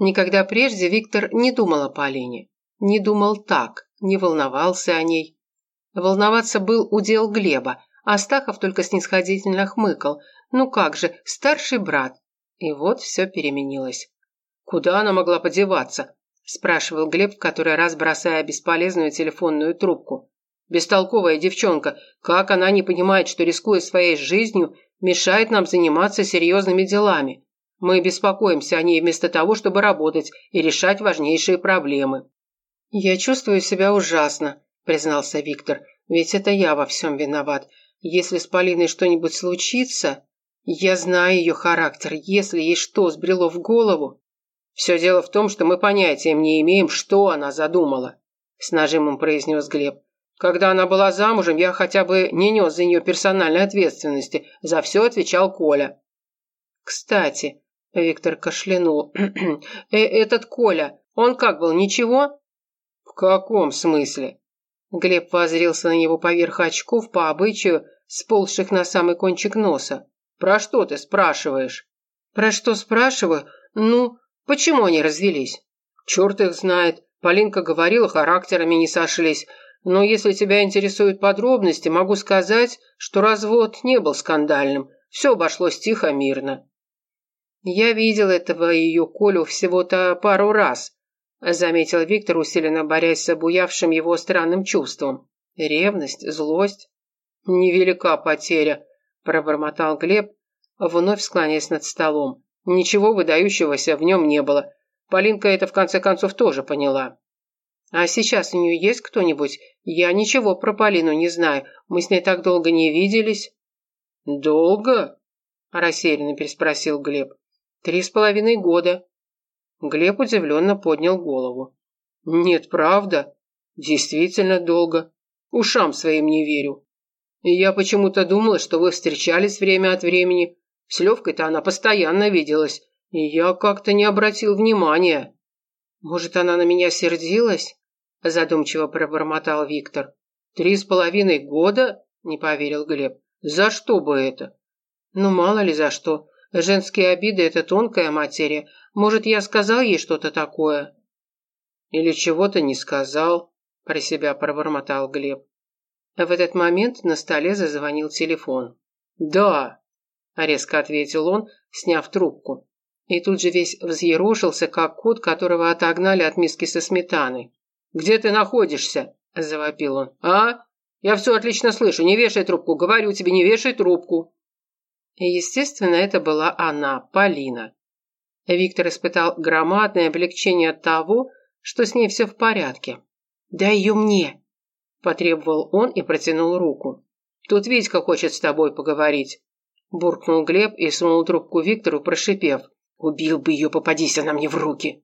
Никогда прежде Виктор не думал о Полине. Не думал так, не волновался о ней. Волноваться был удел Глеба, а Астахов только снисходительно хмыкал. Ну как же, старший брат. И вот все переменилось. «Куда она могла подеваться?» – спрашивал Глеб, в который раз бросая бесполезную телефонную трубку. «Бестолковая девчонка, как она не понимает, что, рискуя своей жизнью, мешает нам заниматься серьезными делами? Мы беспокоимся о ней вместо того, чтобы работать и решать важнейшие проблемы». «Я чувствую себя ужасно», – признался Виктор. «Ведь это я во всем виноват. Если с Полиной что-нибудь случится, я знаю ее характер. Если ей что сбрело в голову...» «Все дело в том, что мы понятием не имеем, что она задумала», – с нажимом произнес Глеб. «Когда она была замужем, я хотя бы не нес за нее персональной ответственности. За все отвечал Коля». «Кстати», – Виктор кашлянул, э «этот Коля, он как был, ничего?» «В каком смысле?» Глеб воззрился на него поверх очков по обычаю, сползших на самый кончик носа. «Про что ты спрашиваешь?» «Про что спрашиваю? Ну, почему они развелись?» «Черт их знает. Полинка говорила, характерами не сошлись. Но если тебя интересуют подробности, могу сказать, что развод не был скандальным. Все обошлось тихо, мирно». «Я видел этого ее Колю всего-то пару раз», заметил Виктор, усиленно борясь с обуявшим его странным чувством. Ревность, злость. «Невелика потеря», – пробормотал Глеб, вновь склоняясь над столом. Ничего выдающегося в нем не было. Полинка это в конце концов тоже поняла. «А сейчас у нее есть кто-нибудь? Я ничего про Полину не знаю. Мы с ней так долго не виделись». «Долго?» – рассеянно переспросил Глеб. «Три с половиной года». Глеб удивленно поднял голову. «Нет, правда? Действительно долго. Ушам своим не верю. Я почему-то думала, что вы встречались время от времени. С Левкой-то она постоянно виделась, и я как-то не обратил внимания». «Может, она на меня сердилась?» задумчиво пробормотал Виктор. «Три с половиной года?» – не поверил Глеб. «За что бы это?» «Ну, мало ли за что. Женские обиды – это тонкая материя. Может, я сказал ей что-то такое?» «Или чего-то не сказал», – про себя пробормотал Глеб. В этот момент на столе зазвонил телефон. «Да», – резко ответил он, сняв трубку. И тут же весь взъерошился, как кот, которого отогнали от миски со сметаной. «Где ты находишься?» – завопил он. «А? Я все отлично слышу. Не вешай трубку. Говорю тебе, не вешай трубку». И, естественно, это была она, Полина. Виктор испытал громадное облегчение от того, что с ней все в порядке. «Дай ее мне!» – потребовал он и протянул руку. «Тут Витька хочет с тобой поговорить», – буркнул Глеб и сунул трубку Виктору, прошипев. «Убил бы ее, попадись она мне в руки!»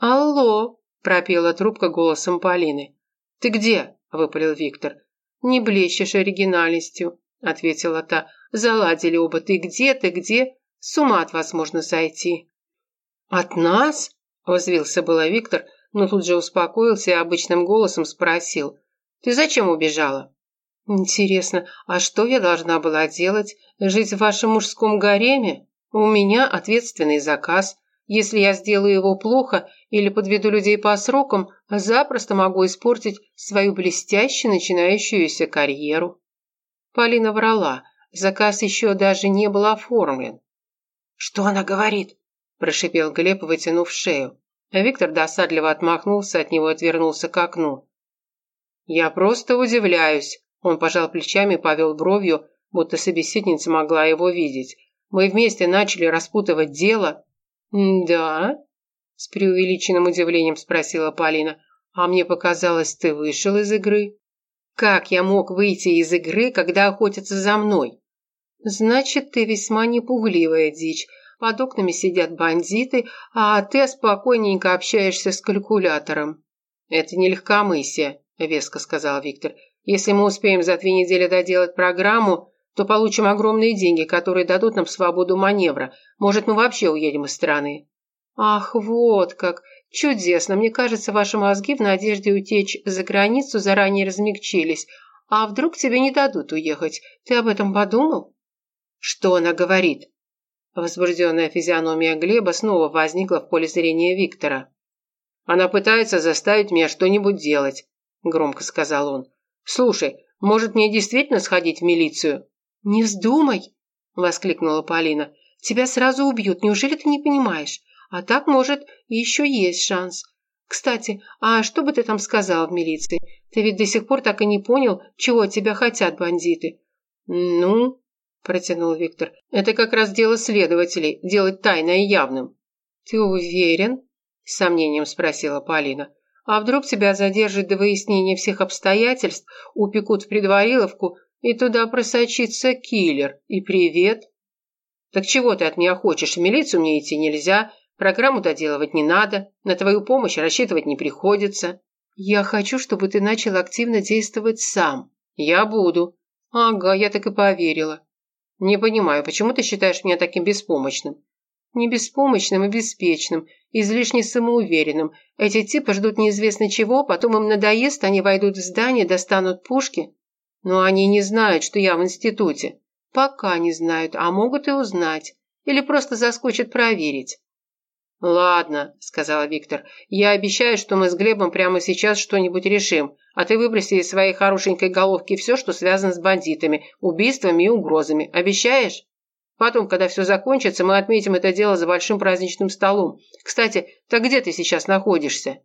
«Алло!» – пропела трубка голосом Полины. «Ты где?» – выпалил Виктор. «Не блещешь оригинальностью», – ответила та. «Заладили оба. Ты где? Ты где? С ума от вас можно сойти». «От нас?» – возвился было Виктор, но тут же успокоился и обычным голосом спросил. «Ты зачем убежала?» «Интересно, а что я должна была делать? Жить в вашем мужском гареме? У меня ответственный заказ. Если я сделаю его плохо или подведу людей по срокам, запросто могу испортить свою блестяще начинающуюся карьеру». Полина врала. Заказ еще даже не был оформлен. «Что она говорит?» – прошипел Глеб, вытянув шею. Виктор досадливо отмахнулся от него и отвернулся к окну. «Я просто удивляюсь», – он пожал плечами и повел бровью, будто собеседница могла его видеть. «Мы вместе начали распутывать дело, «Да?» – с преувеличенным удивлением спросила Полина. «А мне показалось, ты вышел из игры». «Как я мог выйти из игры, когда охотятся за мной?» «Значит, ты весьма непугливая дичь. Под окнами сидят бандиты, а ты спокойненько общаешься с калькулятором». «Это не легкомыслие», – веско сказал Виктор. «Если мы успеем за две недели доделать программу, то получим огромные деньги, которые дадут нам свободу маневра. Может, мы вообще уедем из страны». «Ах, вот как! Чудесно! Мне кажется, ваши мозги в надежде утечь за границу заранее размягчились. А вдруг тебе не дадут уехать? Ты об этом подумал?» «Что она говорит?» Возбужденная физиономия Глеба снова возникла в поле зрения Виктора. «Она пытается заставить меня что-нибудь делать», – громко сказал он. «Слушай, может мне действительно сходить в милицию?» «Не вздумай!» – воскликнула Полина. «Тебя сразу убьют, неужели ты не понимаешь? А так, может, еще есть шанс. Кстати, а что бы ты там сказал в милиции? Ты ведь до сих пор так и не понял, чего от тебя хотят бандиты». «Ну?» – протянул Виктор. «Это как раз дело следователей, делать тайное явным». «Ты уверен?» – с сомнением спросила Полина. «А вдруг тебя задержат до выяснения всех обстоятельств, упекут в предвариловку, и туда просочится киллер, и привет?» «Так чего ты от меня хочешь? В милицию мне идти нельзя, программу доделывать не надо, на твою помощь рассчитывать не приходится». «Я хочу, чтобы ты начал активно действовать сам». «Я буду». «Ага, я так и поверила». «Не понимаю, почему ты считаешь меня таким беспомощным?» «Не беспомощным и беспечным, излишне самоуверенным. Эти типы ждут неизвестно чего, потом им надоест, они войдут в здание, достанут пушки». «Но они не знают, что я в институте». «Пока не знают, а могут и узнать. Или просто заскочат проверить». «Ладно», – сказала Виктор, – «я обещаю, что мы с Глебом прямо сейчас что-нибудь решим, а ты выброси из своей хорошенькой головки все, что связано с бандитами, убийствами и угрозами. Обещаешь? Потом, когда все закончится, мы отметим это дело за большим праздничным столом. Кстати, так где ты сейчас находишься?»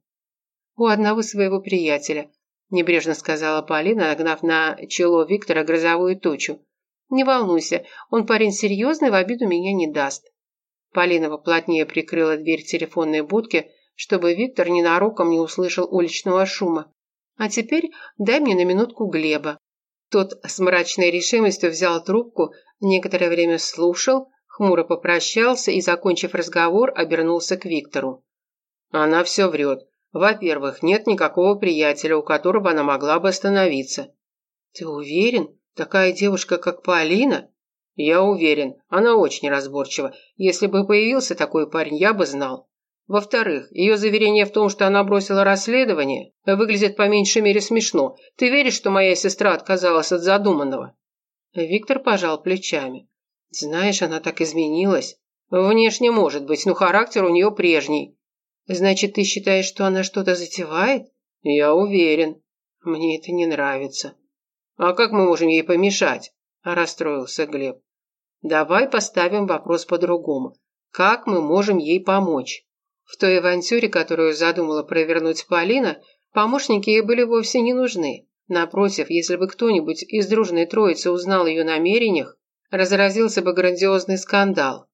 «У одного своего приятеля», – небрежно сказала Полина, нагнав на чело Виктора грозовую тучу. «Не волнуйся, он парень серьезный, в обиду меня не даст». Полина плотнее прикрыла дверь телефонной будки, чтобы Виктор ненароком не услышал уличного шума. «А теперь дай мне на минутку Глеба». Тот с мрачной решимостью взял трубку, некоторое время слушал, хмуро попрощался и, закончив разговор, обернулся к Виктору. «Она все врет. Во-первых, нет никакого приятеля, у которого она могла бы остановиться». «Ты уверен? Такая девушка, как Полина?» «Я уверен, она очень разборчива. Если бы появился такой парень, я бы знал. Во-вторых, ее заверение в том, что она бросила расследование, выглядит по меньшей мере смешно. Ты веришь, что моя сестра отказалась от задуманного?» Виктор пожал плечами. «Знаешь, она так изменилась». «Внешне может быть, но характер у нее прежний». «Значит, ты считаешь, что она что-то затевает?» «Я уверен». «Мне это не нравится». «А как мы можем ей помешать?» – расстроился Глеб. Давай поставим вопрос по-другому. Как мы можем ей помочь? В той авантюре, которую задумала провернуть Полина, помощники ей были вовсе не нужны. Напротив, если бы кто-нибудь из дружной троицы узнал ее намерениях, разразился бы грандиозный скандал.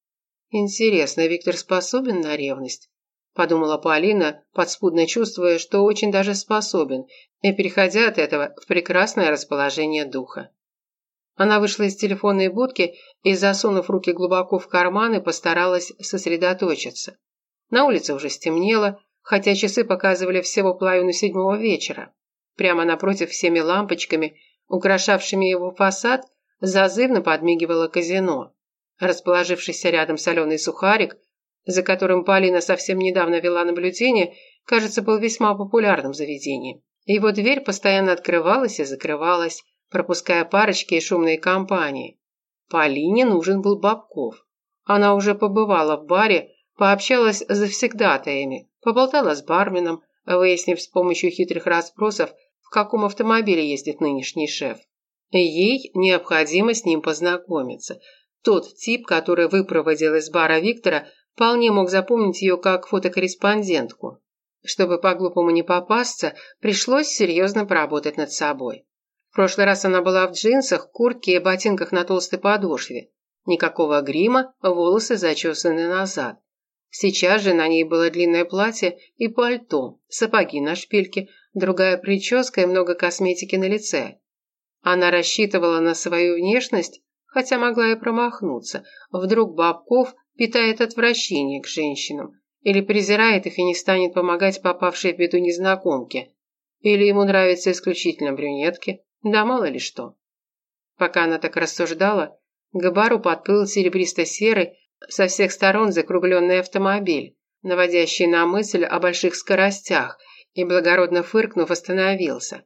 Интересно, Виктор способен на ревность? Подумала Полина, подспудно чувствуя, что очень даже способен, и переходя от этого в прекрасное расположение духа. Она вышла из телефонной будки и, засунув руки глубоко в карманы, постаралась сосредоточиться. На улице уже стемнело, хотя часы показывали всего половину седьмого вечера. Прямо напротив всеми лампочками, украшавшими его фасад, зазывно подмигивало казино. Расположившийся рядом соленый сухарик, за которым Полина совсем недавно вела наблюдение, кажется, был весьма популярным заведением. Его дверь постоянно открывалась и закрывалась, пропуская парочки и шумные компании. Полине нужен был Бабков. Она уже побывала в баре, пообщалась с завсегдатаями, поболтала с барменом, выяснив с помощью хитрых расспросов, в каком автомобиле ездит нынешний шеф. Ей необходимо с ним познакомиться. Тот тип, который выпроводил из бара Виктора, вполне мог запомнить ее как фотокорреспондентку. Чтобы по-глупому не попасться, пришлось серьезно поработать над собой. В прошлый раз она была в джинсах, куртке и ботинках на толстой подошве. Никакого грима, волосы зачесаны назад. Сейчас же на ней было длинное платье и пальто, сапоги на шпильке, другая прическа и много косметики на лице. Она рассчитывала на свою внешность, хотя могла и промахнуться. Вдруг Бабков питает отвращение к женщинам или презирает их и не станет помогать попавшей в беду незнакомке. Или ему нравятся исключительно брюнетки. Да мало ли что. Пока она так рассуждала, к бару подплыл серебристо-серый, со всех сторон закругленный автомобиль, наводящий на мысль о больших скоростях, и, благородно фыркнув, остановился.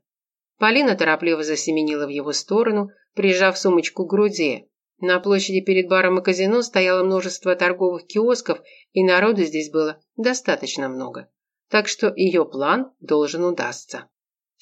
Полина торопливо засеменила в его сторону, прижав сумочку к груди. На площади перед баром и казино стояло множество торговых киосков, и народу здесь было достаточно много. Так что ее план должен удастся.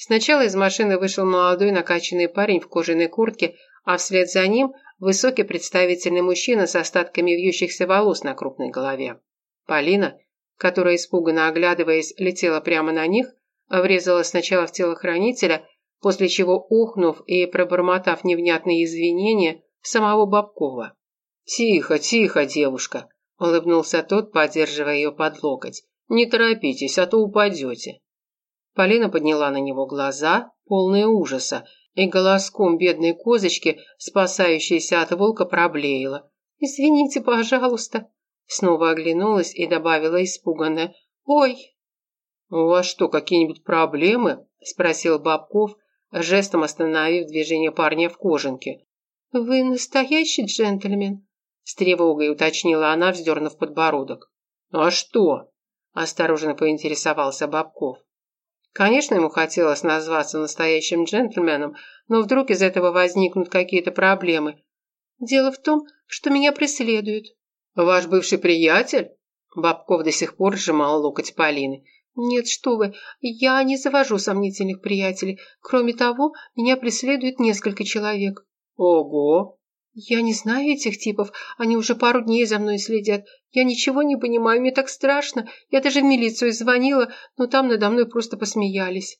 Сначала из машины вышел молодой накачанный парень в кожаной куртке, а вслед за ним высокий представительный мужчина с остатками вьющихся волос на крупной голове. Полина, которая, испуганно оглядываясь, летела прямо на них, врезала сначала в телохранителя, после чего, ухнув и пробормотав невнятные извинения, самого Бабкова. «Тихо, тихо, девушка!» – улыбнулся тот, поддерживая ее под локоть. «Не торопитесь, а то упадете». Полина подняла на него глаза, полные ужаса, и голоском бедной козочки, спасающейся от волка, проблеяла. «Извините, пожалуйста!» Снова оглянулась и добавила испуганно. «Ой!» «У вас что, какие-нибудь проблемы?» – спросил Бабков, жестом остановив движение парня в кожанке. «Вы настоящий джентльмен?» С тревогой уточнила она, вздернув подбородок. «А что?» – осторожно поинтересовался Бабков. Конечно, ему хотелось назваться настоящим джентльменом, но вдруг из этого возникнут какие-то проблемы. «Дело в том, что меня преследуют». «Ваш бывший приятель?» Бабков до сих пор сжимал локоть Полины. «Нет, что вы, я не завожу сомнительных приятелей. Кроме того, меня преследует несколько человек». Ого! Я не знаю этих типов, они уже пару дней за мной следят. Я ничего не понимаю, мне так страшно. Я даже в милицию звонила, но там надо мной просто посмеялись.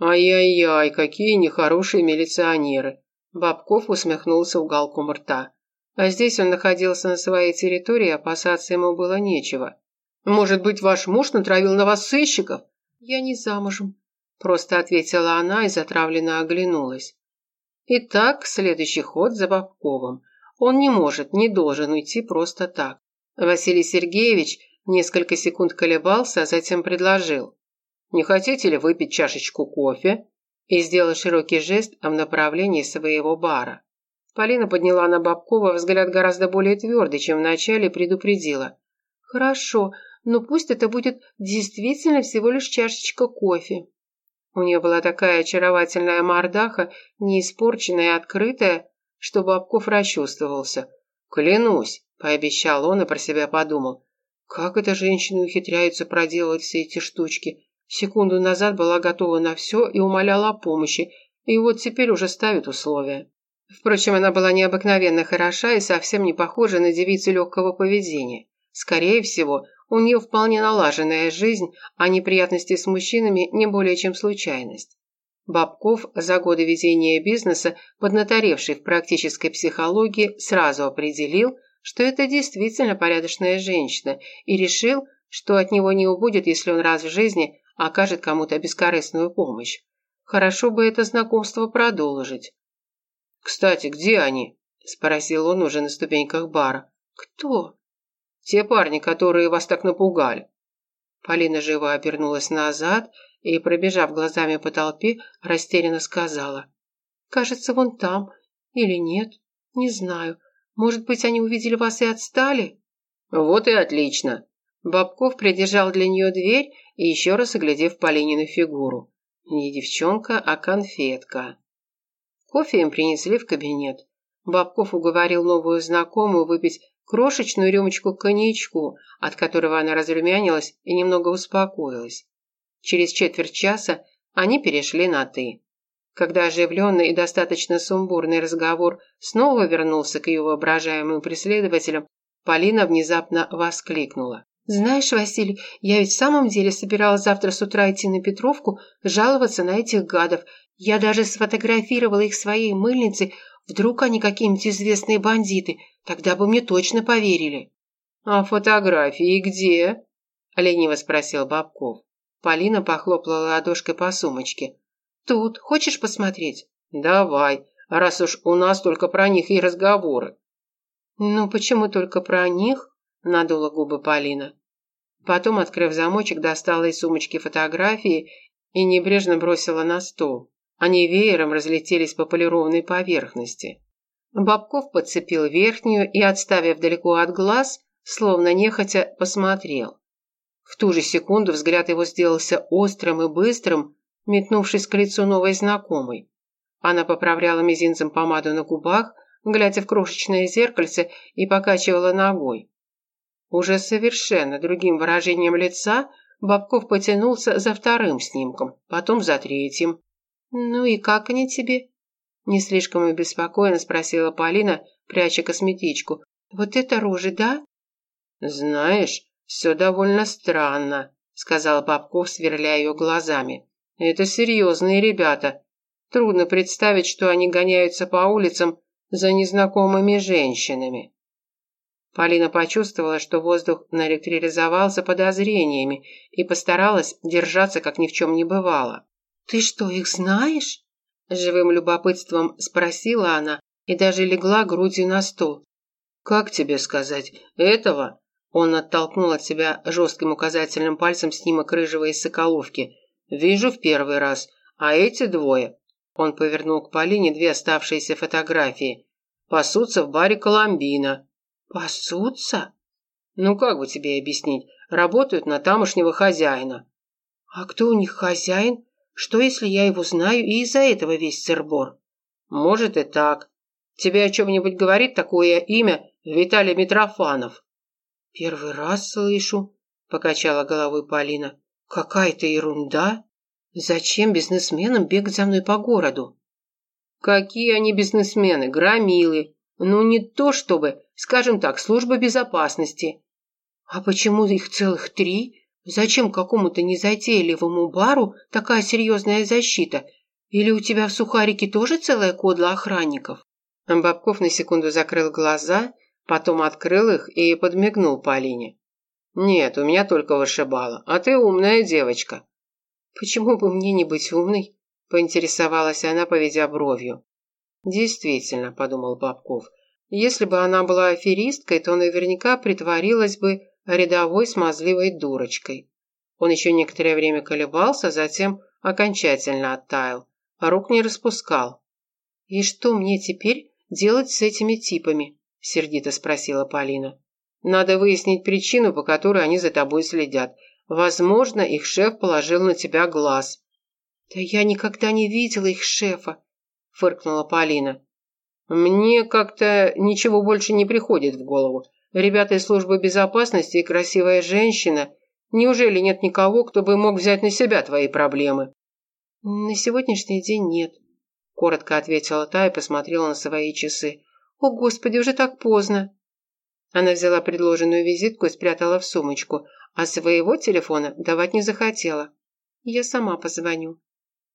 Ай-яй-яй, какие нехорошие милиционеры. Бабков усмехнулся уголком рта. А здесь он находился на своей территории, опасаться ему было нечего. Может быть, ваш муж натравил на вас сыщиков? Я не замужем, просто ответила она и затравленно оглянулась. Итак, следующий ход за Бабковым. Он не может, не должен уйти просто так. Василий Сергеевич несколько секунд колебался, а затем предложил. «Не хотите ли выпить чашечку кофе?» и сделал широкий жест в направлении своего бара. Полина подняла на Бабкова взгляд гораздо более твердый, чем вначале предупредила. «Хорошо, но пусть это будет действительно всего лишь чашечка кофе». У нее была такая очаровательная мордаха, не испорченная и открытая, что Бабков расчувствовался. «Клянусь», – пообещал он и про себя подумал, «как эта женщина ухитряется проделать все эти штучки? Секунду назад была готова на все и умоляла о помощи, и вот теперь уже ставит условия». Впрочем, она была необыкновенно хороша и совсем не похожа на девицу легкого поведения. Скорее всего, у нее вполне налаженная жизнь, а неприятности с мужчинами не более чем случайность. Бабков, за годы ведения бизнеса, поднаторевший в практической психологии, сразу определил, что это действительно порядочная женщина, и решил, что от него не убудет, если он раз в жизни окажет кому-то бескорыстную помощь. Хорошо бы это знакомство продолжить. «Кстати, где они?» – спросил он уже на ступеньках бара. «Кто?» Те парни, которые вас так напугали». Полина живо обернулась назад и, пробежав глазами по толпе, растерянно сказала. «Кажется, вон там. Или нет? Не знаю. Может быть, они увидели вас и отстали?» «Вот и отлично». Бабков придержал для нее дверь и еще раз оглядев Полинину фигуру. Не девчонка, а конфетка. Кофе им принесли в кабинет. Бабков уговорил новую знакомую выпить крошечную рюмочку коньячку, от которого она разрумянилась и немного успокоилась. Через четверть часа они перешли на «ты». Когда оживленный и достаточно сумбурный разговор снова вернулся к ее воображаемым преследователям, Полина внезапно воскликнула. «Знаешь, Василий, я ведь в самом деле собиралась завтра с утра идти на Петровку жаловаться на этих гадов. Я даже сфотографировала их своей мыльницей, Вдруг они какие-нибудь известные бандиты, тогда бы мне точно поверили». «А фотографии где?» – лениво спросил Бабков. Полина похлопала ладошкой по сумочке. «Тут. Хочешь посмотреть?» «Давай, раз уж у нас только про них и разговоры». «Ну, почему только про них?» – надула губы Полина. Потом, открыв замочек, достала из сумочки фотографии и небрежно бросила на стол. Они веером разлетелись по полированной поверхности. Бабков подцепил верхнюю и, отставив далеко от глаз, словно нехотя, посмотрел. В ту же секунду взгляд его сделался острым и быстрым, метнувшись к лицу новой знакомой. Она поправляла мизинцем помаду на губах, глядя в крошечное зеркальце и покачивала ногой. Уже совершенно другим выражением лица Бабков потянулся за вторым снимком, потом за третьим. «Ну и как они тебе?» Не слишком и беспокойно спросила Полина, пряча косметичку. «Вот это рожи, да?» «Знаешь, все довольно странно», сказал Бабков, сверляя ее глазами. «Это серьезные ребята. Трудно представить, что они гоняются по улицам за незнакомыми женщинами». Полина почувствовала, что воздух наэлектризовался подозрениями и постаралась держаться, как ни в чем не бывало. «Ты что, их знаешь?» Живым любопытством спросила она и даже легла грудью на стол. «Как тебе сказать? Этого?» Он оттолкнул от себя жестким указательным пальцем снимок рыжего из Соколовки. «Вижу в первый раз. А эти двое?» Он повернул к Полине две оставшиеся фотографии. «Пасутся в баре Коломбина». «Пасутся?» «Ну как бы тебе объяснить? Работают на тамошнего хозяина». «А кто у них хозяин? Что, если я его знаю, и из-за этого весь сырбор?» «Может и так. Тебе о чем-нибудь говорит такое имя Виталий Митрофанов?» «Первый раз слышу», – покачала головой Полина. «Какая-то ерунда. Зачем бизнесменам бегать за мной по городу?» «Какие они бизнесмены? Громилы. Ну, не то чтобы, скажем так, служба безопасности». «А почему их целых три? Зачем какому-то незатейливому бару такая серьезная защита? Или у тебя в сухарике тоже целая кодла охранников?» Бабков на секунду закрыл глаза Потом открыл их и подмигнул Полине. «Нет, у меня только вышибала, а ты умная девочка». «Почему бы мне не быть умной?» – поинтересовалась она, поведя бровью. «Действительно», – подумал Бабков, – «если бы она была аферисткой, то наверняка притворилась бы рядовой смазливой дурочкой». Он еще некоторое время колебался, затем окончательно оттаял, а рук не распускал. «И что мне теперь делать с этими типами?» – сердито спросила Полина. «Надо выяснить причину, по которой они за тобой следят. Возможно, их шеф положил на тебя глаз». «Да я никогда не видела их шефа», – фыркнула Полина. «Мне как-то ничего больше не приходит в голову. Ребята из службы безопасности и красивая женщина. Неужели нет никого, кто бы мог взять на себя твои проблемы?» «На сегодняшний день нет», – коротко ответила та и посмотрела на свои часы. «О, Господи, уже так поздно!» Она взяла предложенную визитку и спрятала в сумочку, а своего телефона давать не захотела. «Я сама позвоню».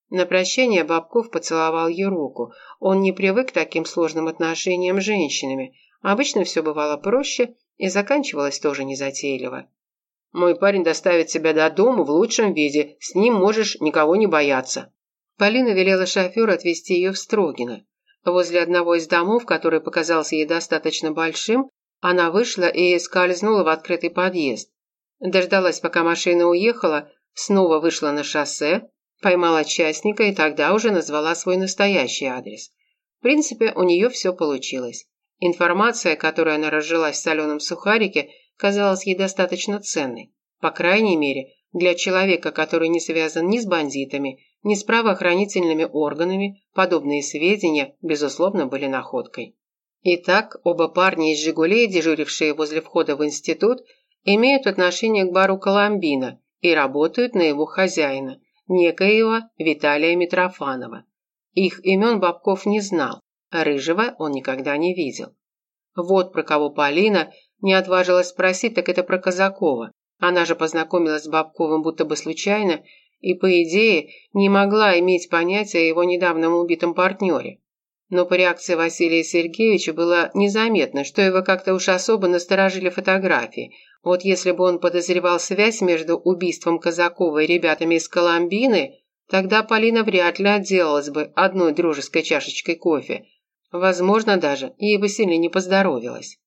На прощание Бабков поцеловал ей руку. Он не привык к таким сложным отношениям с женщинами. Обычно все бывало проще и заканчивалось тоже незатейливо. «Мой парень доставит тебя до дома в лучшем виде. С ним можешь никого не бояться». Полина велела шоферу отвезти ее в Строгино. Возле одного из домов, который показался ей достаточно большим, она вышла и скользнула в открытый подъезд. Дождалась, пока машина уехала, снова вышла на шоссе, поймала частника и тогда уже назвала свой настоящий адрес. В принципе, у нее все получилось. Информация, которую она разжилась в соленом сухарике, казалась ей достаточно ценной. По крайней мере, для человека, который не связан ни с бандитами, ни с правоохранительными органами подобные сведения, безусловно, были находкой. Итак, оба парня из «Жигулей», дежурившие возле входа в институт, имеют отношение к бару «Коломбина» и работают на его хозяина, некоего Виталия Митрофанова. Их имен Бабков не знал, Рыжего он никогда не видел. Вот про кого Полина не отважилась спросить, так это про Казакова. Она же познакомилась с Бабковым будто бы случайно и, по идее, не могла иметь понятия о его недавнем убитом партнере. Но по реакции Василия Сергеевича было незаметно, что его как-то уж особо насторожили фотографии. Вот если бы он подозревал связь между убийством Казакова и ребятами из Коломбины, тогда Полина вряд ли отделалась бы одной дружеской чашечкой кофе. Возможно даже, ей бы сильно не поздоровилось.